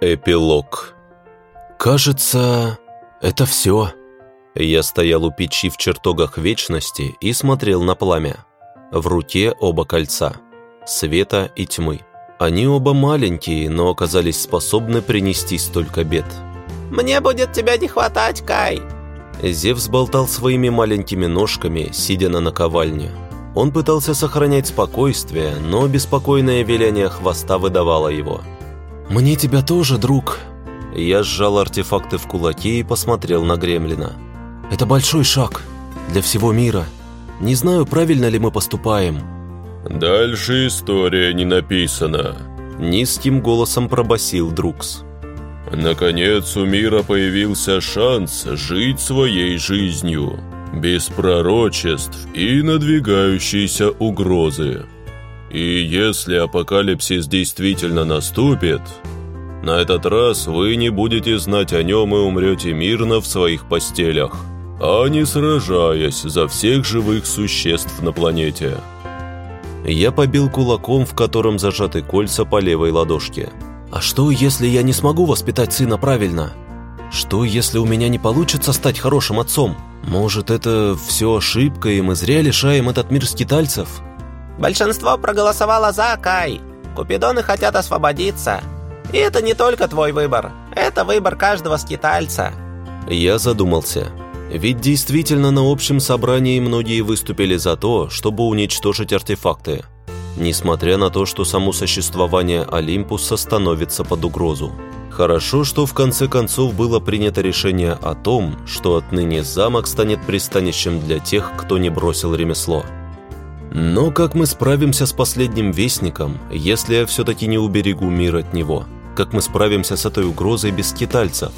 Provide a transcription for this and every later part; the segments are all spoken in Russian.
Эпилог. Кажется, это все. Я стоял у печи в чертогах вечности и смотрел на пламя. В руке оба кольца. Света и тьмы. Они оба маленькие, но оказались способны принести столько бед. «Мне будет тебя не хватать, Кай!» Зевс болтал своими маленькими ножками, сидя на наковальне. Он пытался сохранять спокойствие, но беспокойное виляние хвоста выдавало его – «Мне тебя тоже, друг!» Я сжал артефакты в кулаке и посмотрел на Гремлина. «Это большой шаг для всего мира. Не знаю, правильно ли мы поступаем». «Дальше история не написана», — низким голосом пробасил Друкс. «Наконец у мира появился шанс жить своей жизнью, без пророчеств и надвигающейся угрозы». И если апокалипсис действительно наступит, на этот раз вы не будете знать о нем и умрете мирно в своих постелях, а не сражаясь за всех живых существ на планете. Я побил кулаком, в котором зажаты кольца по левой ладошке. А что, если я не смогу воспитать сына правильно? Что, если у меня не получится стать хорошим отцом? Может, это все ошибка, и мы зря лишаем этот мир скитальцев? Большинство проголосовало за, Кай. Купидоны хотят освободиться. И это не только твой выбор. Это выбор каждого скитальца. Я задумался. Ведь действительно на общем собрании многие выступили за то, чтобы уничтожить артефакты. Несмотря на то, что само существование Олимпуса становится под угрозу. Хорошо, что в конце концов было принято решение о том, что отныне замок станет пристанищем для тех, кто не бросил ремесло. Но как мы справимся с последним вестником, если я все-таки не уберегу мир от него? Как мы справимся с этой угрозой без скитальцев?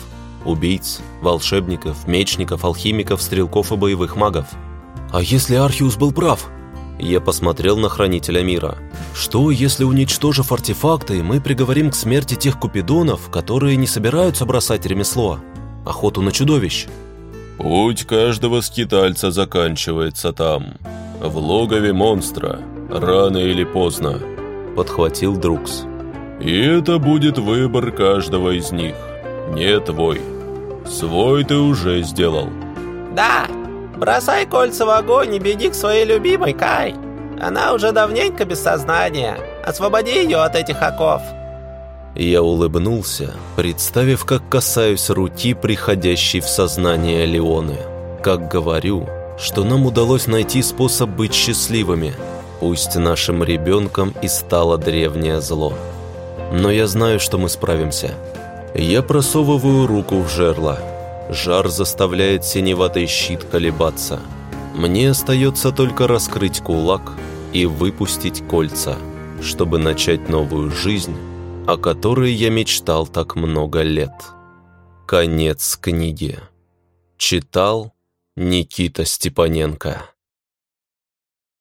Убийц, волшебников, мечников, алхимиков, стрелков и боевых магов? А если Архиус был прав? Я посмотрел на Хранителя Мира. Что, если, уничтожив артефакты, мы приговорим к смерти тех купидонов, которые не собираются бросать ремесло? Охоту на чудовищ? Путь каждого скитальца заканчивается там в логове монстра, рано или поздно», — подхватил Друкс. «И это будет выбор каждого из них, не твой. Свой ты уже сделал». «Да, бросай кольца в огонь и беги к своей любимой, Кай. Она уже давненько без сознания. Освободи ее от этих оков». Я улыбнулся, представив, как касаюсь руки, приходящей в сознание Леоны. Как говорю, что нам удалось найти способ быть счастливыми, пусть нашим ребенком и стало древнее зло. Но я знаю, что мы справимся. Я просовываю руку в жерло. Жар заставляет синеватый щит колебаться. Мне остается только раскрыть кулак и выпустить кольца, чтобы начать новую жизнь, о которой я мечтал так много лет. Конец книги. Читал Никита Степаненко